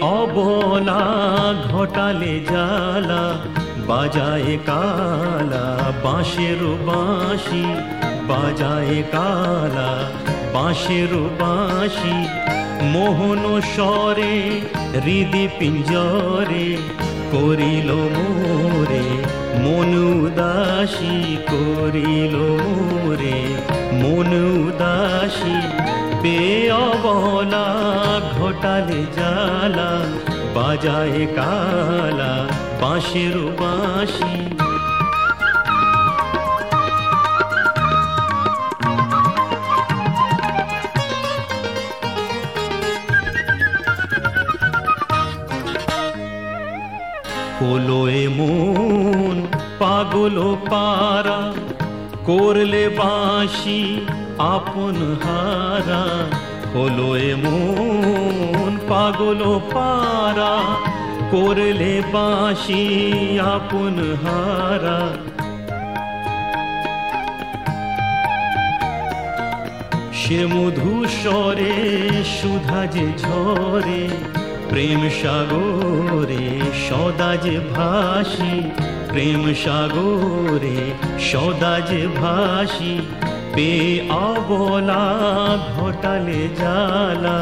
অবলা ঘটালে জ্বালা? বাজায় কালা বাঁশের বাঁশি, বাজায় কালা বাঁশের বাঁশি। মোহন স্বরে হৃদি পিঞ্জরে করিল মোরে বেঅবলা ঘটালে জ্বালা বাজায় কালা বাঁশের বাঁশি। হলো এমন পাগল পারা করলে বাঁশি আপন হারা, হলো এমন পাগল পারা, করলে বাঁশি আপন হারা। সে মধুস্বরে, সুধা যে ঝরে, প্রেম সাগরে, সদা যে ভাসি, প্রেম সাগরে, সদা যে ভাসি। পে অবলা ঘটালে জালা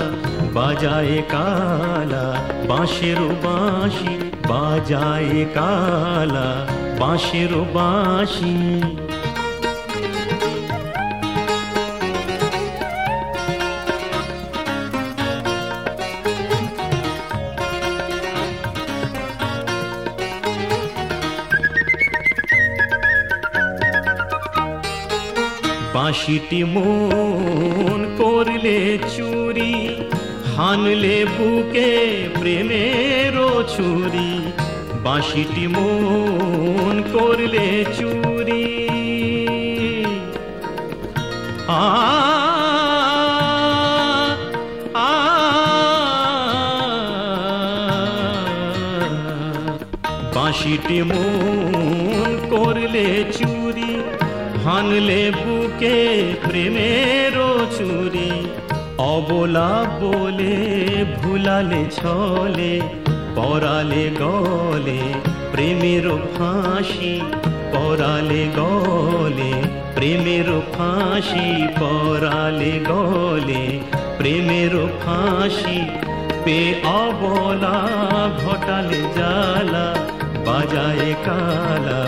বাজায় কালা বাঁশের বাঁশি বাজায় কালা বাঁশের বাঁশি। বাঁশিটি মন করলে চুরি, হানলে বুকে প্রেমের ছুরি। বাঁশিটি মন করলে চুরি। আ বাঁশিটি মন করলে চুরি। হানলে বুকে প্রেমের চুরি। অবলা বলে ভুলালে ছলে, পরালে গলে প্রেমের ফাঁসি, পরালে গলে প্রেমের ফাঁসি, পরালে গলে প্রেমের ফাঁসি। পে অবলা ঘটালে জালা বাজায় কালা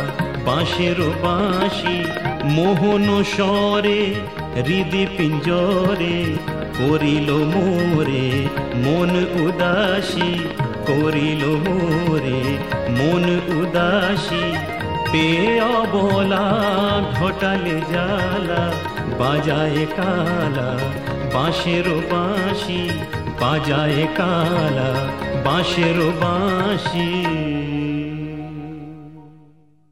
বাঁশের বাঁশি, মোহন স্বরে হৃদি পিঞ্জরে, করিল মোরে মন উদাসী, করিল মোরে মন উদাসী। পে অবলা ঘটালে জালা বাজায় কালা, বাঁশের বাঁশি, বাজায় কালা, বাঁশের বাঁশি।